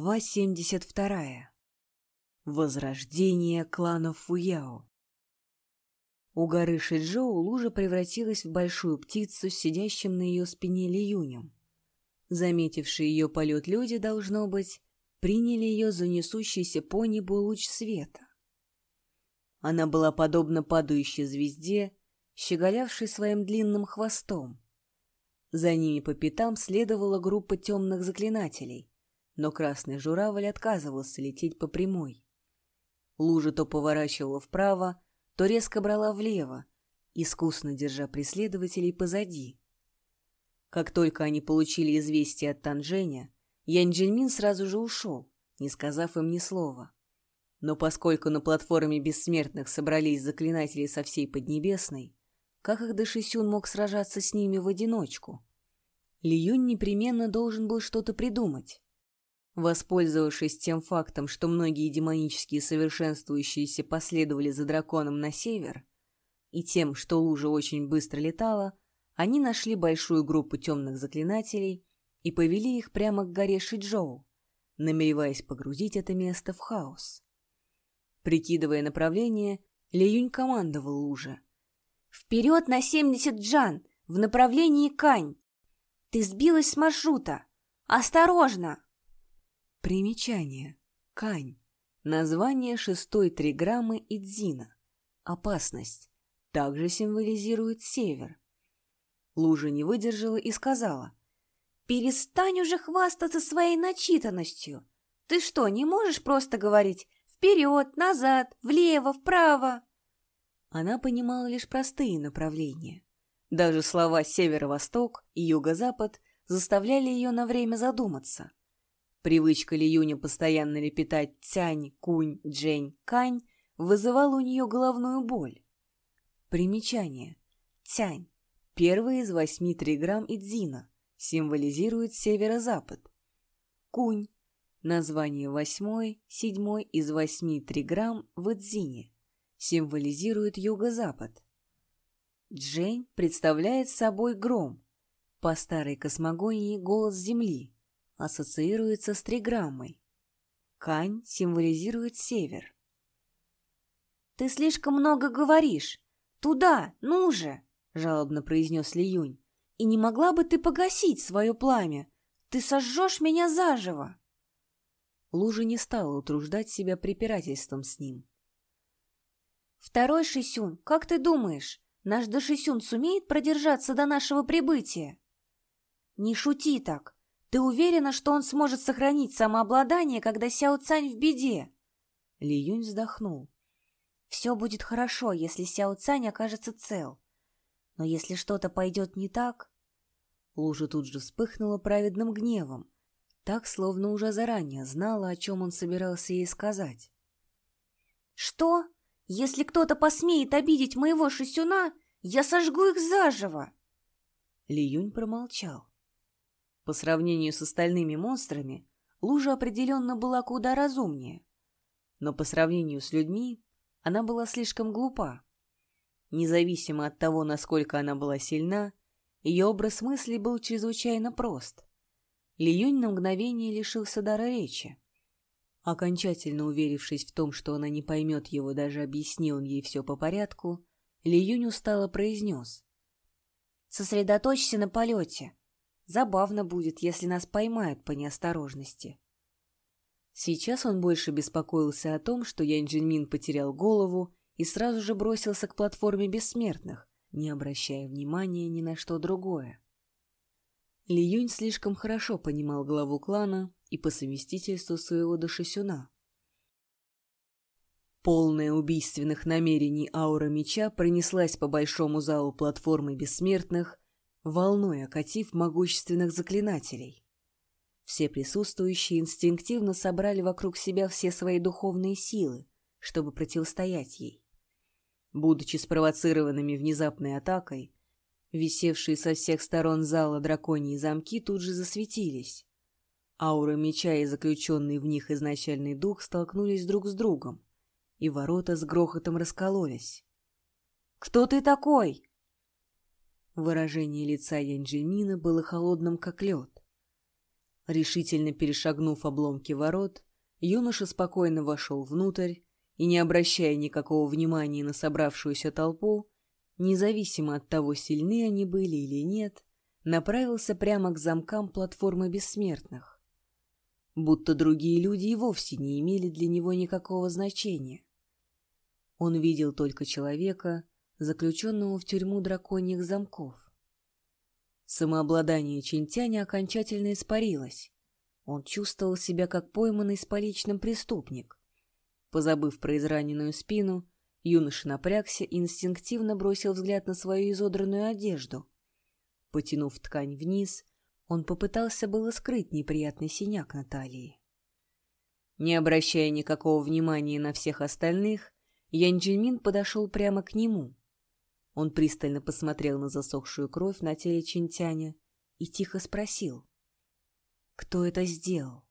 Глава 72. Возрождение клана Фуяо. У горы Шиджоу лужа превратилась в большую птицу с сидящим на ее спине Лиюнем. Заметившие ее полет люди, должно быть, приняли ее за несущийся по небу луч света. Она была подобна падающей звезде, щеголявшей своим длинным хвостом. За ними по пятам следовала группа темных заклинателей — но красный журавль отказывался лететь по прямой. Лужа то поворачивала вправо, то резко брала влево, искусно держа преследователей позади. Как только они получили известие от Танженя, Янь Джельмин сразу же ушел, не сказав им ни слова. Но поскольку на платформе бессмертных собрались заклинатели со всей Поднебесной, как их Дашисюн мог сражаться с ними в одиночку? Ли Юнь непременно должен был что-то придумать. Воспользовавшись тем фактом, что многие демонические совершенствующиеся последовали за драконом на север, и тем, что лужа очень быстро летала, они нашли большую группу темных заклинателей и повели их прямо к горе Шиджоу, намереваясь погрузить это место в хаос. Прикидывая направление, Леюнь командовал луже. «Вперед на семьдесят джан! В направлении Кань! Ты сбилась с маршрута! Осторожно!» Примечание. Кань. Название шестой триграммы Идзина. Опасность. Также символизирует север. Лужа не выдержала и сказала. «Перестань уже хвастаться своей начитанностью. Ты что, не можешь просто говорить «вперед», «назад», «влево», «вправо»?» Она понимала лишь простые направления. Даже слова «северо-восток» и «юго-запад» заставляли ее на время задуматься. Привычка Ли Юня постоянно лепетать «тянь», «кунь», «джень», «кань» вызывала у нее головную боль. Примечание. «Тянь» — первый из восьми триграмм Идзина, символизирует северо-запад. «Кунь» — название восьмой, седьмой из восьми триграмм в Идзине, символизирует юго-запад. Джень представляет собой гром, по старой космогонии голос Земли — ассоциируется с триграммой. Кань символизирует север. «Ты слишком много говоришь. Туда, ну же!» — жалобно произнес Ли Юнь. «И не могла бы ты погасить свое пламя? Ты сожжешь меня заживо!» Лужа не стала утруждать себя препирательством с ним. «Второй Шисюн, как ты думаешь, наш Дашисюн сумеет продержаться до нашего прибытия?» «Не шути так. Ты уверена, что он сможет сохранить самообладание, когда Сяо Цань в беде?» Ли Юнь вздохнул. «Все будет хорошо, если Сяо Цань окажется цел. Но если что-то пойдет не так...» Лужа тут же вспыхнула праведным гневом, так, словно уже заранее знала, о чем он собирался ей сказать. «Что? Если кто-то посмеет обидеть моего шесюна, я сожгу их заживо!» Ли Юнь промолчал. По сравнению с остальными монстрами, лужа определенно была куда разумнее. Но по сравнению с людьми, она была слишком глупа. Независимо от того, насколько она была сильна, ее образ мысли был чрезвычайно прост. Ли Юнь на мгновение лишился дара речи. Окончательно уверившись в том, что она не поймет его, даже объяснил он ей все по порядку, Ли Юнь устало произнес. «Сосредоточься на полете. Забавно будет, если нас поймают по неосторожности. Сейчас он больше беспокоился о том, что Янь Джинмин потерял голову и сразу же бросился к платформе бессмертных, не обращая внимания ни на что другое. Ли Юнь слишком хорошо понимал главу клана и по совместительству своего Дашисюна. Полная убийственных намерений аура меча пронеслась по большому залу платформы бессмертных, волной окатив могущественных заклинателей. Все присутствующие инстинктивно собрали вокруг себя все свои духовные силы, чтобы противостоять ей. Будучи спровоцированными внезапной атакой, висевшие со всех сторон зала драконьи замки тут же засветились. Аура меча и заключенный в них изначальный дух столкнулись друг с другом, и ворота с грохотом раскололись. «Кто ты такой?» Выражение лица Янджимина было холодным, как лед. Решительно перешагнув обломки ворот, юноша спокойно вошел внутрь и, не обращая никакого внимания на собравшуюся толпу, независимо от того, сильны они были или нет, направился прямо к замкам платформы бессмертных. Будто другие люди и вовсе не имели для него никакого значения. Он видел только человека, заключенного в тюрьму драконьих замков. Самообладание Чинтяня окончательно испарилось. Он чувствовал себя как пойманный с поличным преступник. Позабыв про израненную спину, юноша напрягся и инстинктивно бросил взгляд на свою изодранную одежду. Потянув ткань вниз, он попытался было скрыть неприятный синяк на талии. Не обращая никакого внимания на всех остальных, Ян Джельмин подошел прямо к нему. Он пристально посмотрел на засохшую кровь на теле Чинтяня и тихо спросил. «Кто это сделал?»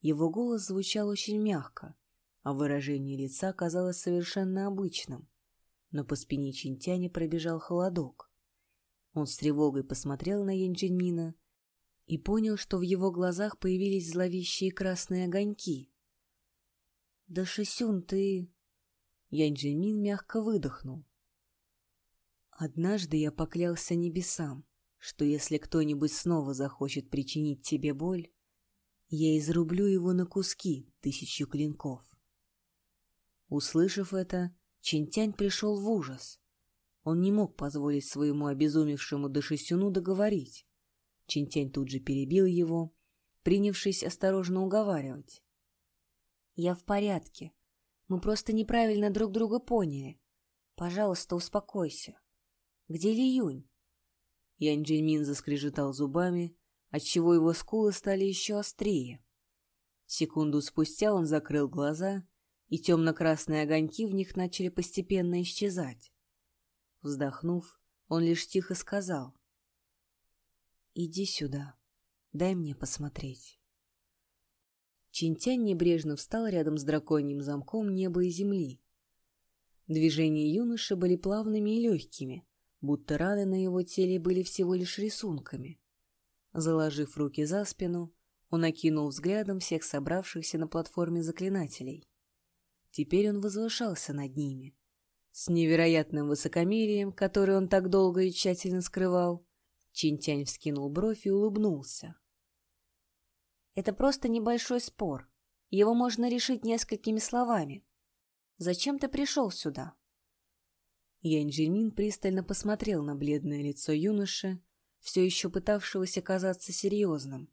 Его голос звучал очень мягко, а выражение лица казалось совершенно обычным, но по спине Чинтяня пробежал холодок. Он с тревогой посмотрел на Янджинмина и понял, что в его глазах появились зловещие красные огоньки. «Да, Шисюн, ты...» Янджинмин мягко выдохнул. Однажды я поклялся небесам, что если кто-нибудь снова захочет причинить тебе боль, я изрублю его на куски тысячу клинков. Услышав это, Чинтянь пришел в ужас. Он не мог позволить своему обезумевшему Дашисюну договорить. Чинтянь тут же перебил его, принявшись осторожно уговаривать. «Я в порядке. Мы просто неправильно друг друга поняли. Пожалуйста, успокойся. Где Ли Юнь?» Янь Джиньмин заскрежетал зубами, отчего его скулы стали еще острее. Секунду спустя он закрыл глаза, и темно-красные огоньки в них начали постепенно исчезать. Вздохнув, он лишь тихо сказал. «Иди сюда, дай мне посмотреть». Чинтянь небрежно встал рядом с драконьим замком неба и земли. Движения юноши были плавными и легкими, будто раны на его теле были всего лишь рисунками. Заложив руки за спину, он окинул взглядом всех собравшихся на платформе заклинателей. Теперь он возвышался над ними. С невероятным высокомерием, которое он так долго и тщательно скрывал, Чинтянь вскинул бровь и улыбнулся. «Это просто небольшой спор. Его можно решить несколькими словами. Зачем ты пришел сюда?» Янь Джимин пристально посмотрел на бледное лицо юноши, все еще пытавшегося казаться серьезным.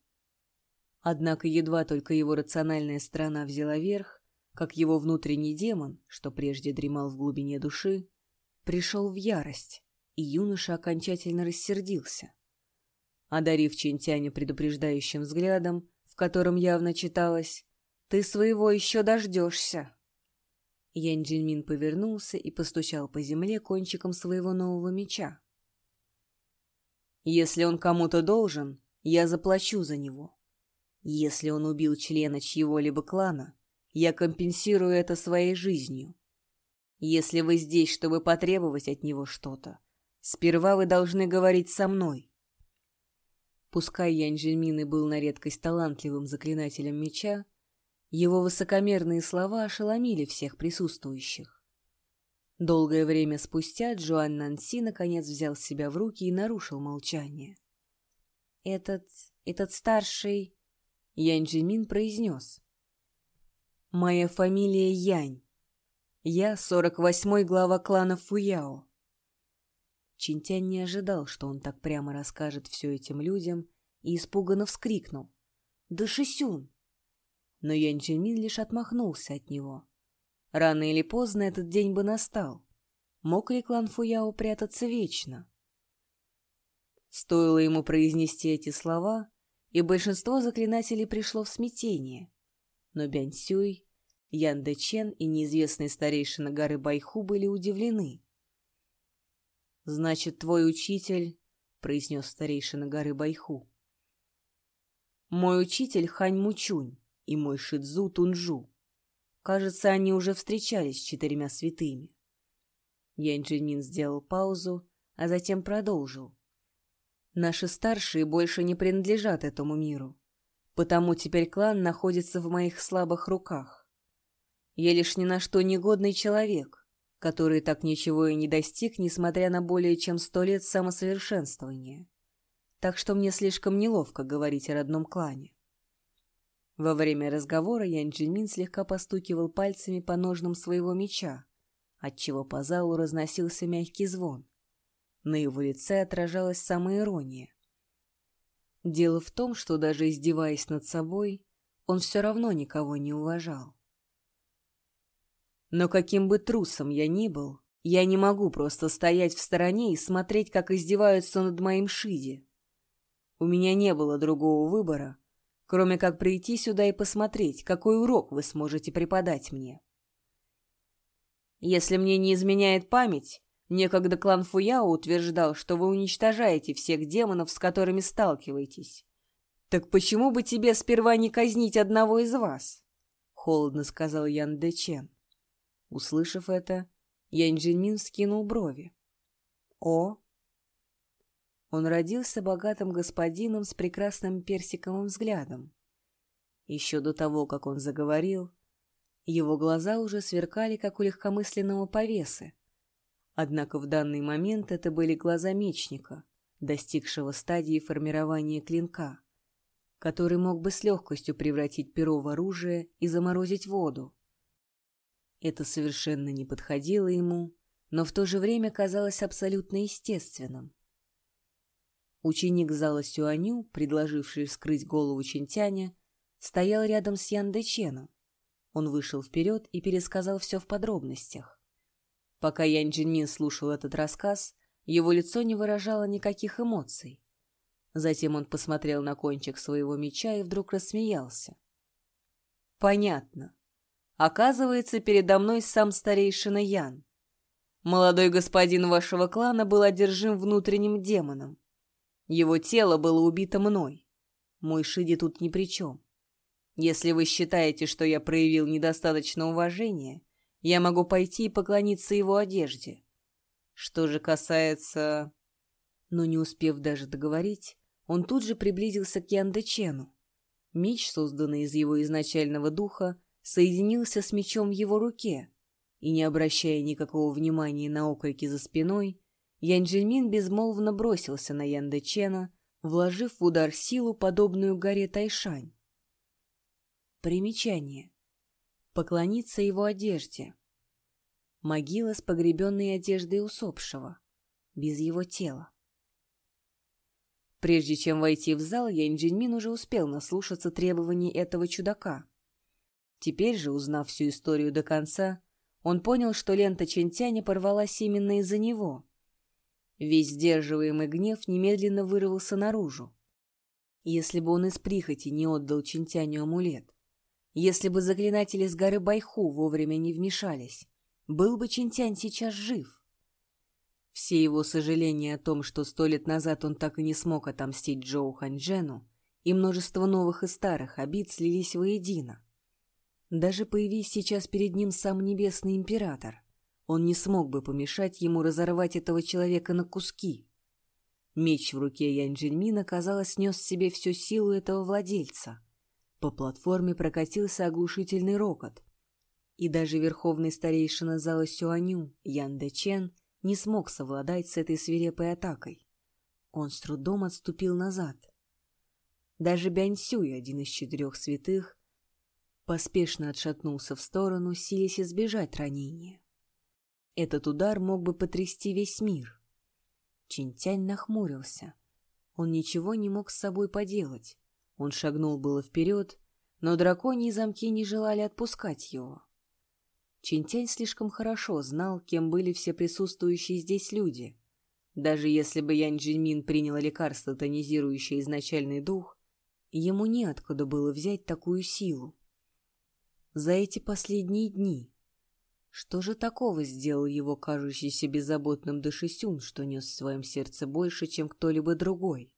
Однако едва только его рациональная сторона взяла верх, как его внутренний демон, что прежде дремал в глубине души, пришел в ярость, и юноша окончательно рассердился. Одарив Чинтяня предупреждающим взглядом, в котором явно читалось «Ты своего еще дождешься!» Ян Джинмин повернулся и постучал по земле кончиком своего нового меча. «Если он кому-то должен, я заплачу за него. Если он убил члена чьего-либо клана, я компенсирую это своей жизнью. Если вы здесь, чтобы потребовать от него что-то, сперва вы должны говорить со мной». Пускай Ян Джинмин и был на редкость талантливым заклинателем меча, его высокомерные слова ошеломили всех присутствующих. Долгое время спустя Джоан Нанси наконец взял себя в руки и нарушил молчание. «Этот... этот старший...» Янь Джимин произнес. «Моя фамилия Янь. Я сорок восьмой глава клана Фуяо». Чинтянь не ожидал, что он так прямо расскажет все этим людям, и испуганно вскрикнул. «Да Шисюн, но Ян Чжэньмин лишь отмахнулся от него. Рано или поздно этот день бы настал. Мог ли клан Фуяо прятаться вечно? Стоило ему произнести эти слова, и большинство заклинателей пришло в смятение. Но Бянь Сюй, Ян Дэ Чен и неизвестный старейшина горы Байху были удивлены. «Значит, твой учитель...» — произнес старейшина горы Байху. «Мой учитель Хань Мучунь и мой Шидзу Тунжу. Кажется, они уже встречались с четырьмя святыми. Янь Джинмин сделал паузу, а затем продолжил. Наши старшие больше не принадлежат этому миру, потому теперь клан находится в моих слабых руках. Я лишь ни на что негодный человек, который так ничего и не достиг, несмотря на более чем сто лет самосовершенствования. Так что мне слишком неловко говорить о родном клане. Во время разговора Ян слегка постукивал пальцами по ножнам своего меча, отчего по залу разносился мягкий звон. На его лице отражалась самая ирония. Дело в том, что даже издеваясь над собой, он все равно никого не уважал. Но каким бы трусом я ни был, я не могу просто стоять в стороне и смотреть, как издеваются над моим Шиди. У меня не было другого выбора, кроме как прийти сюда и посмотреть, какой урок вы сможете преподать мне. Если мне не изменяет память, некогда клан Фуяо утверждал, что вы уничтожаете всех демонов, с которыми сталкиваетесь. Так почему бы тебе сперва не казнить одного из вас? Холодно сказал Ян Дэчен. Услышав это, Ян Джинмин скинул брови. О, он родился богатым господином с прекрасным персиковым взглядом. Еще до того, как он заговорил, его глаза уже сверкали, как у легкомысленного повесы. Однако в данный момент это были глаза мечника, достигшего стадии формирования клинка, который мог бы с легкостью превратить перо в оружие и заморозить воду. Это совершенно не подходило ему, но в то же время казалось абсолютно естественным. Ученик зала Сюаню, предложивший скрыть голову Чинтяня, стоял рядом с Ян Дэченом. Он вышел вперед и пересказал все в подробностях. Пока Ян Джинмин слушал этот рассказ, его лицо не выражало никаких эмоций. Затем он посмотрел на кончик своего меча и вдруг рассмеялся. «Понятно. Оказывается, передо мной сам старейшина Ян. Молодой господин вашего клана был одержим внутренним демоном. Его тело было убито мной. Мой Шиди тут ни при чем. Если вы считаете, что я проявил недостаточно уважения, я могу пойти и поклониться его одежде. Что же касается... Но не успев даже договорить, он тут же приблизился к Яндечену. Меч, созданный из его изначального духа, соединился с мечом в его руке, и, не обращая никакого внимания на окрики за спиной, Янджельмин безмолвно бросился на Яндечена, вложив в удар силу, подобную горе Тайшань. Примечание. Поклониться его одежде. Могила с погребенной одеждой усопшего, без его тела. Прежде чем войти в зал, Янь Джиньмин уже успел наслушаться требований этого чудака. Теперь же, узнав всю историю до конца, он понял, что лента Чентяня порвалась именно из-за него. Весь сдерживаемый гнев немедленно вырвался наружу. Если бы он из прихоти не отдал Чинтяню амулет, если бы заклинатели с горы Байху вовремя не вмешались, был бы Чинтянь сейчас жив. Все его сожаления о том, что сто лет назад он так и не смог отомстить Джоу Ханьчжену, и множество новых и старых обид слились воедино. Даже появись сейчас перед ним сам Небесный Император, он не смог бы помешать ему разорвать этого человека на куски. Меч в руке Янь Джиньмина, казалось, нес в себе всю силу этого владельца. По платформе прокатился оглушительный рокот. И даже верховный старейшина зала Сюаню, Ян Дэчен, не смог совладать с этой свирепой атакой. Он с трудом отступил назад. Даже Бянь Сюй, один из четырех святых, поспешно отшатнулся в сторону, силясь избежать ранения. Этот удар мог бы потрясти весь мир. Чинтянь нахмурился. Он ничего не мог с собой поделать. Он шагнул было вперед, но драконьи замки не желали отпускать его. Чинтянь слишком хорошо знал, кем были все присутствующие здесь люди. Даже если бы Янь Джиньмин приняла лекарство, тонизирующее изначальный дух, ему неоткуда было взять такую силу. За эти последние дни что же такого сделал его кажущийся беззаботным Дашисюн, что нес в своем сердце больше, чем кто-либо другой?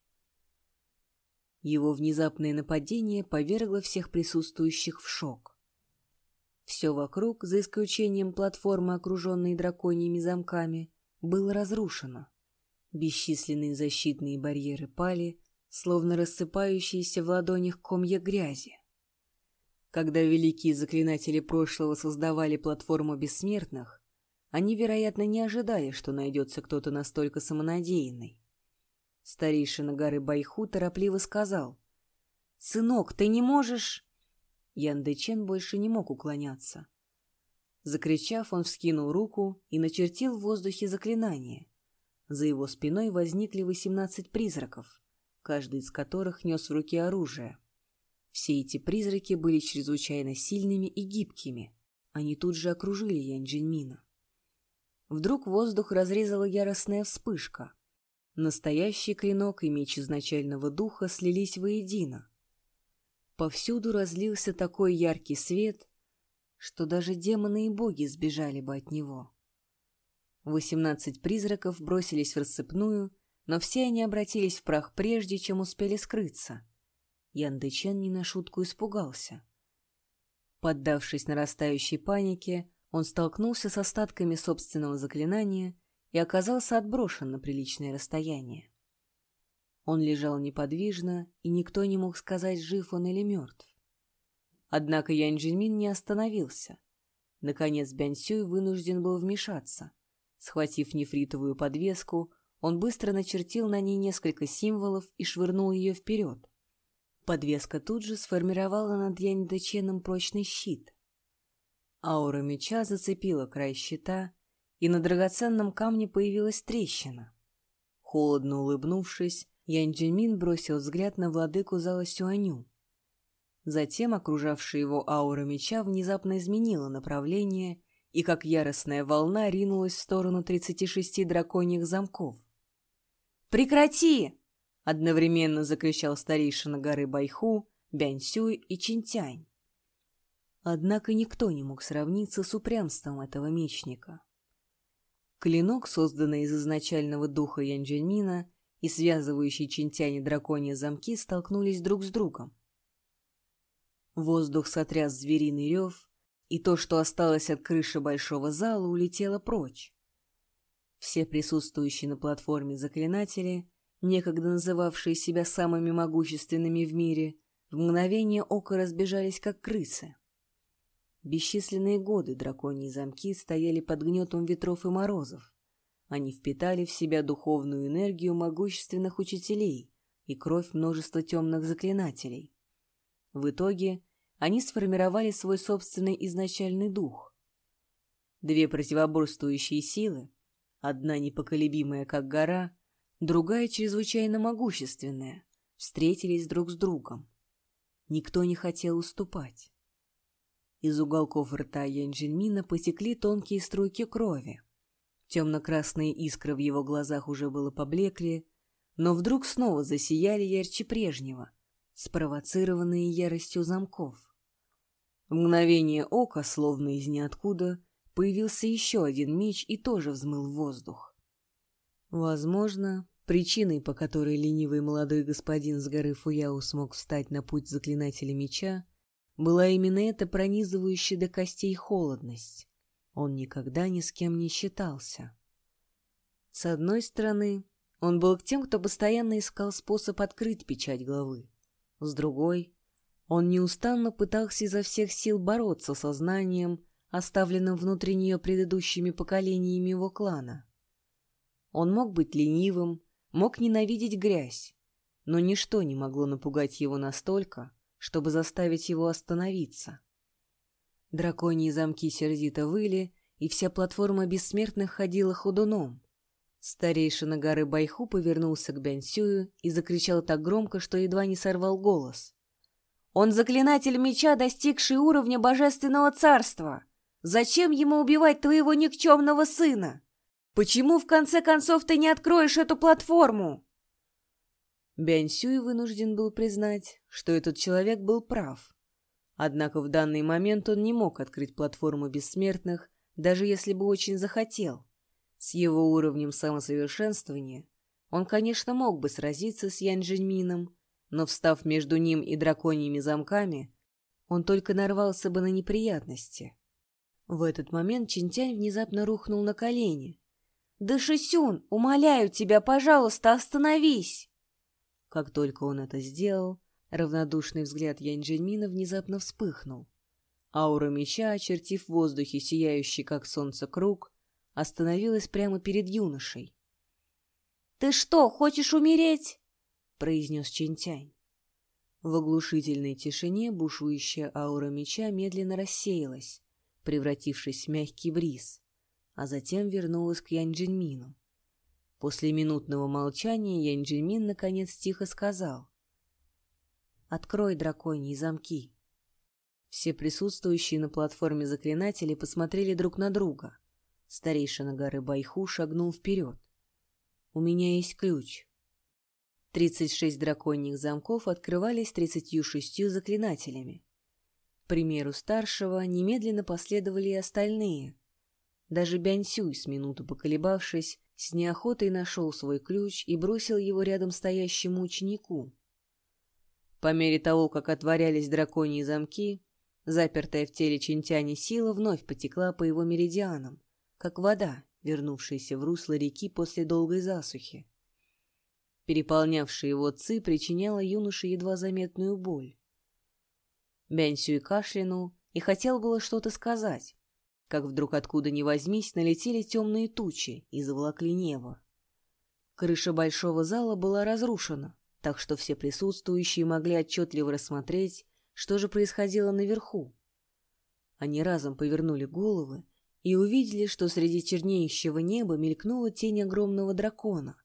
Его внезапное нападение повергло всех присутствующих в шок. Все вокруг, за исключением платформы, окруженной драконьими замками, было разрушено. Бесчисленные защитные барьеры пали, словно рассыпающиеся в ладонях комья грязи. Когда великие заклинатели прошлого создавали платформу бессмертных, они, вероятно, не ожидали, что найдется кто-то настолько самонадеянный. Старейшина горы Байху торопливо сказал. «Сынок, ты не можешь...» Ян Дэчен больше не мог уклоняться. Закричав, он вскинул руку и начертил в воздухе заклинание. За его спиной возникли восемнадцать призраков, каждый из которых нес в руке оружие. Все эти призраки были чрезвычайно сильными и гибкими. Они тут же окружили Янь Джиньмина. Вдруг воздух разрезала яростная вспышка. Настоящий клинок и меч изначального духа слились воедино. Повсюду разлился такой яркий свет, что даже демоны и боги сбежали бы от него. Восемнадцать призраков бросились в рассыпную, но все они обратились в прах прежде, чем успели скрыться. Ян Дэчен не на шутку испугался. Поддавшись нарастающей панике, он столкнулся с остатками собственного заклинания и оказался отброшен на приличное расстояние. Он лежал неподвижно, и никто не мог сказать, жив он или мертв. Однако Ян Джинмин не остановился. Наконец Бянсюй вынужден был вмешаться. Схватив нефритовую подвеску, он быстро начертил на ней несколько символов и швырнул ее вперед. Подвеска тут же сформировала над Янь Дэченом прочный щит. Аура меча зацепила край щита, и на драгоценном камне появилась трещина. Холодно улыбнувшись, Янь Джинмин бросил взгляд на владыку зала Сюаню. Затем окружавшая его аура меча внезапно изменила направление и, как яростная волна, ринулась в сторону тридцати шести драконьих замков. «Прекрати!» — одновременно закричал старейшина горы Байху, Бяньсюй и Чинтянь. Однако никто не мог сравниться с упрямством этого мечника. Клинок, созданный из изначального духа Янджельмина и связывающий Чинтянь и драконьи замки, столкнулись друг с другом. Воздух сотряс звериный рев, и то, что осталось от крыши большого зала, улетело прочь. Все присутствующие на платформе заклинатели, некогда называвшие себя самыми могущественными в мире, в мгновение ока разбежались, как крысы. Бесчисленные годы драконьи замки стояли под гнетом ветров и морозов. Они впитали в себя духовную энергию могущественных учителей и кровь множества темных заклинателей. В итоге они сформировали свой собственный изначальный дух. Две противоборствующие силы, одна непоколебимая, как гора, другая чрезвычайно могущественная, встретились друг с другом. Никто не хотел уступать. Из уголков рта Янджельмина потекли тонкие струйки крови. Темно-красные искры в его глазах уже было поблекли, но вдруг снова засияли ярче прежнего, спровоцированные яростью замков. В мгновение ока, словно из ниоткуда, появился еще один меч и тоже взмыл в воздух. Возможно, причиной, по которой ленивый молодой господин с горы Фуяу смог встать на путь заклинателя меча, была именно эта пронизывающая до костей холодность. Он никогда ни с кем не считался. С одной стороны, он был к тем, кто постоянно искал способ открыть печать главы. С другой, он неустанно пытался изо всех сил бороться со знанием, оставленным внутри нее предыдущими поколениями его клана. Он мог быть ленивым, мог ненавидеть грязь, но ничто не могло напугать его настолько, чтобы заставить его остановиться. Драконьи замки сердито выли, и вся платформа бессмертных ходила ходуном. Старейшина горы Байху повернулся к Бянсюю и закричал так громко, что едва не сорвал голос. «Он заклинатель меча, достигший уровня божественного царства! Зачем ему убивать твоего никчемного сына? Почему, в конце концов, ты не откроешь эту платформу?» Бянсюй вынужден был признать, что этот человек был прав. Однако в данный момент он не мог открыть платформу бессмертных, даже если бы очень захотел. С его уровнем самосовершенствования он, конечно, мог бы сразиться с Янь Джиньмином, но, встав между ним и драконьими замками, он только нарвался бы на неприятности. В этот момент Чинтянь внезапно рухнул на колени. Дашисюн, умоляю тебя, пожалуйста, остановись!» Как только он это сделал, равнодушный взгляд Янь-Джельмина внезапно вспыхнул. Аура меча, очертив в воздухе сияющий, как солнце, круг, остановилась прямо перед юношей. «Ты что, хочешь умереть?» — произнес Чинтянь. В оглушительной тишине бушующая аура меча медленно рассеялась, превратившись в мягкий бриз, а затем вернулась к Янь-Джиньмину. После минутного молчания Янь-Джиньмин наконец тихо сказал «Открой драконьи замки». Все присутствующие на платформе заклинатели посмотрели друг на друга. Старейшина горы Байху шагнул вперед. «У меня есть ключ». Тридцать шесть драконьих замков открывались тридцатью шестью заклинателями. К примеру старшего немедленно последовали и остальные. Даже Бянсюй, с минуту поколебавшись, с неохотой нашел свой ключ и бросил его рядом стоящему ученику. По мере того, как отворялись драконьи замки, запертая в теле Чинтяни сила вновь потекла по его меридианам, как вода, вернувшаяся в русло реки после долгой засухи. Переполнявшая его ци причиняла юноше едва заметную боль. Бянсюй кашлянул и хотел было что-то сказать, как вдруг откуда ни возьмись налетели темные тучи и заволокли небо. Крыша большого зала была разрушена, так что все присутствующие могли отчетливо рассмотреть, что же происходило наверху. Они разом повернули головы и увидели, что среди чернеющего неба мелькнула тень огромного дракона.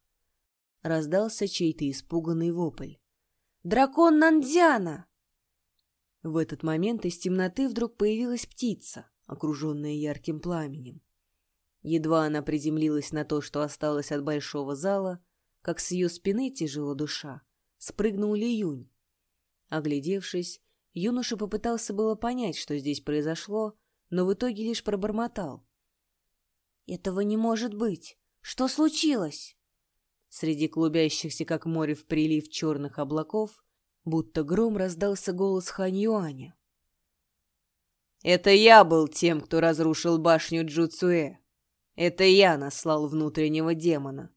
Раздался чей-то испуганный вопль. «Дракон Нандзяна!» В этот момент из темноты вдруг появилась птица, окруженная ярким пламенем. Едва она приземлилась на то, что осталось от большого зала, как с ее спины, тяжело душа, спрыгнул Ли Юнь. Оглядевшись, юноша попытался было понять, что здесь произошло, но в итоге лишь пробормотал. «Этого не может быть! Что случилось?» Среди клубящихся, как море в прилив черных облаков, будто гром раздался голос Хань Юаня. «Это я был тем, кто разрушил башню Джуцуэ. Это я наслал внутреннего демона.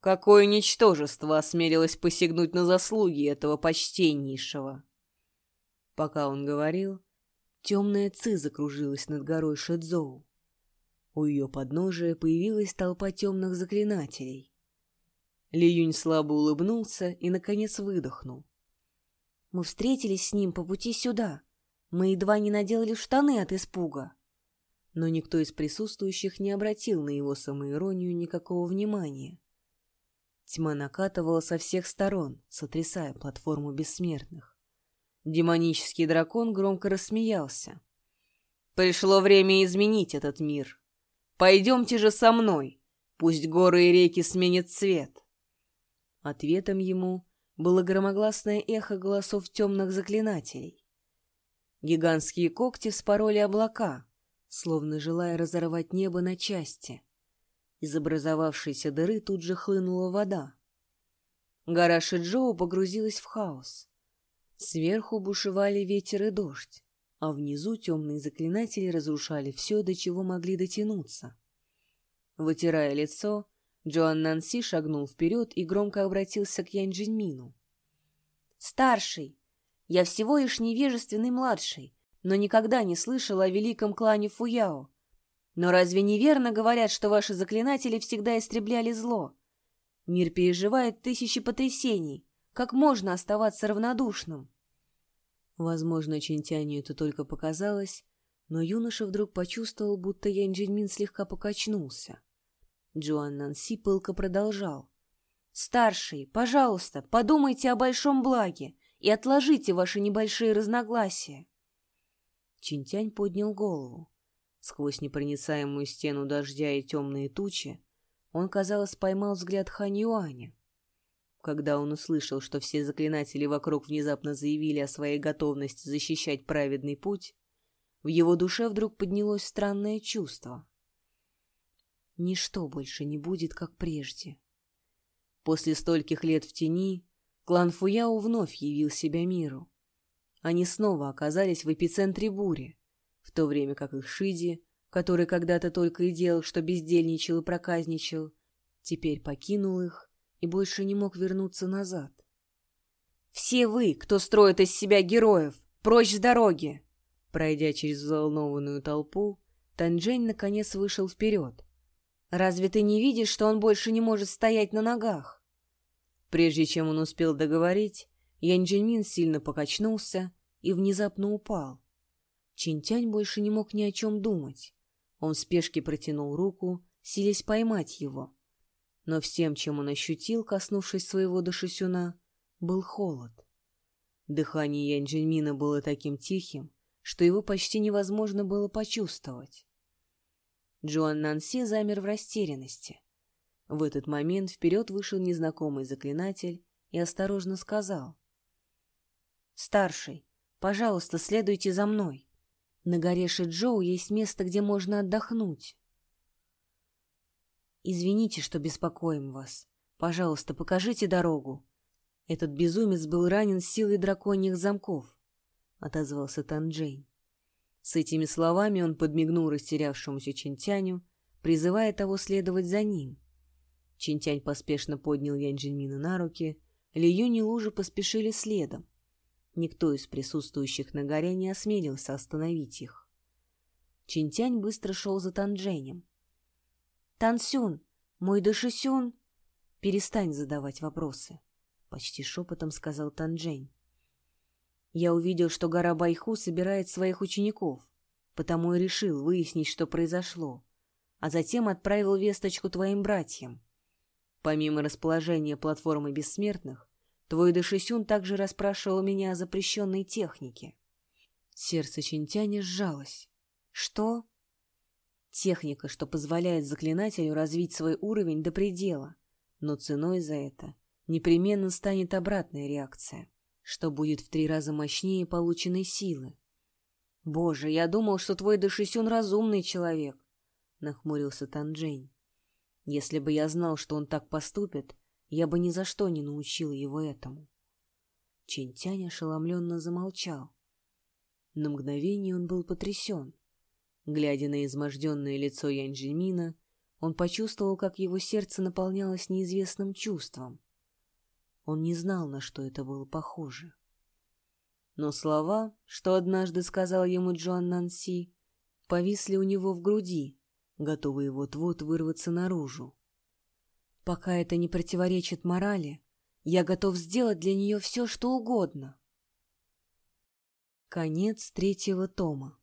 Какое ничтожество осмелилось посягнуть на заслуги этого почтеннейшего!» Пока он говорил, темная ци закружилась над горой Шэдзоу. У ее подножия появилась толпа темных заклинателей. Ли Юнь слабо улыбнулся и, наконец, выдохнул. «Мы встретились с ним по пути сюда. Мы едва не наделали штаны от испуга». Но никто из присутствующих не обратил на его самоиронию никакого внимания. Тьма накатывала со всех сторон, сотрясая платформу бессмертных. Демонический дракон громко рассмеялся. «Пришло время изменить этот мир. Пойдемте же со мной, пусть горы и реки сменят цвет». Ответом ему было громогласное эхо голосов темных заклинателей. Гигантские когти вспороли облака, словно желая разорвать небо на части. Из образовавшейся дыры тут же хлынула вода. Гора Шиджоу погрузилась в хаос. Сверху бушевали ветер и дождь, а внизу темные заклинатели разрушали все, до чего могли дотянуться. Вытирая лицо, Джоан Нанси шагнул вперед и громко обратился к Янь Джиньмину. «Старший! Я всего лишь невежественный младший, но никогда не слышал о великом клане Фуяо. Но разве неверно говорят, что ваши заклинатели всегда истребляли зло? Мир переживает тысячи потрясений. Как можно оставаться равнодушным?» Возможно, Чинтяню это только показалось, но юноша вдруг почувствовал, будто Янь Джиньмин слегка покачнулся. Джоан Нанси пылко продолжал. «Старший, пожалуйста, подумайте о большом благе и отложите ваши небольшие разногласия». Чинтянь поднял голову. Сквозь непроницаемую стену дождя и темные тучи он, казалось, поймал взгляд Хань Юаня. Когда он услышал, что все заклинатели вокруг внезапно заявили о своей готовности защищать праведный путь, в его душе вдруг поднялось странное чувство. Ничто больше не будет, как прежде. После стольких лет в тени клан Фуяо вновь явил себя миру. Они снова оказались в эпицентре бури, в то время как их Шиди, который когда-то только и делал, что бездельничал и проказничал, теперь покинул их и больше не мог вернуться назад. «Все вы, кто строит из себя героев, прочь с дороги!» Пройдя через взволнованную толпу, Танжень наконец вышел вперед. «Разве ты не видишь, что он больше не может стоять на ногах?» Прежде чем он успел договорить, Янь Джиньмин сильно покачнулся и внезапно упал. Чинтянь больше не мог ни о чем думать. Он в спешке протянул руку, силясь поймать его. Но всем, чем он ощутил, коснувшись своего дошисюна, был холод. Дыхание Янь было таким тихим, что его почти невозможно было почувствовать. Джоан Нанси замер в растерянности. В этот момент вперед вышел незнакомый заклинатель и осторожно сказал. «Старший, пожалуйста, следуйте за мной. На горе Шиджоу есть место, где можно отдохнуть. Извините, что беспокоим вас. Пожалуйста, покажите дорогу. Этот безумец был ранен силой драконьих замков, — отозвался Танджейн. С этими словами он подмигнул растерявшемуся Чинтяню, призывая того следовать за ним. Чинтянь поспешно поднял Янджинмина на руки, Ли Юнь и Лужа поспешили следом. Никто из присутствующих на горе не осмелился остановить их. Чинтянь быстро шел за Тандженем. «Тансюн, мой Дашисюн!» «Перестань задавать вопросы», — почти шепотом сказал Танджень. «Я увидел, что гора Байху собирает своих учеников, потому и решил выяснить, что произошло, а затем отправил весточку твоим братьям. Помимо расположения платформы бессмертных, твой Дашисюн также расспрашивал меня о запрещенной технике». Сердце Чинтяня сжалось. «Что?» Техника, что позволяет заклинателю развить свой уровень до предела, но ценой за это непременно станет обратная реакция, что будет в три раза мощнее полученной силы. «Боже, я думал, что твой Дашисюн разумный человек», — нахмурился Танжень. «Если бы я знал, что он так поступит, я бы ни за что не научил его этому». Чинтянь ошеломленно замолчал. На мгновение он был потрясен. Глядя на изможденное лицо Янь он почувствовал, как его сердце наполнялось неизвестным чувством. Он не знал, на что это было похоже. Но слова, что однажды сказал ему Джоан Нанси, повисли у него в груди, готовые вот-вот вырваться наружу. «Пока это не противоречит морали, я готов сделать для нее все, что угодно». Конец третьего тома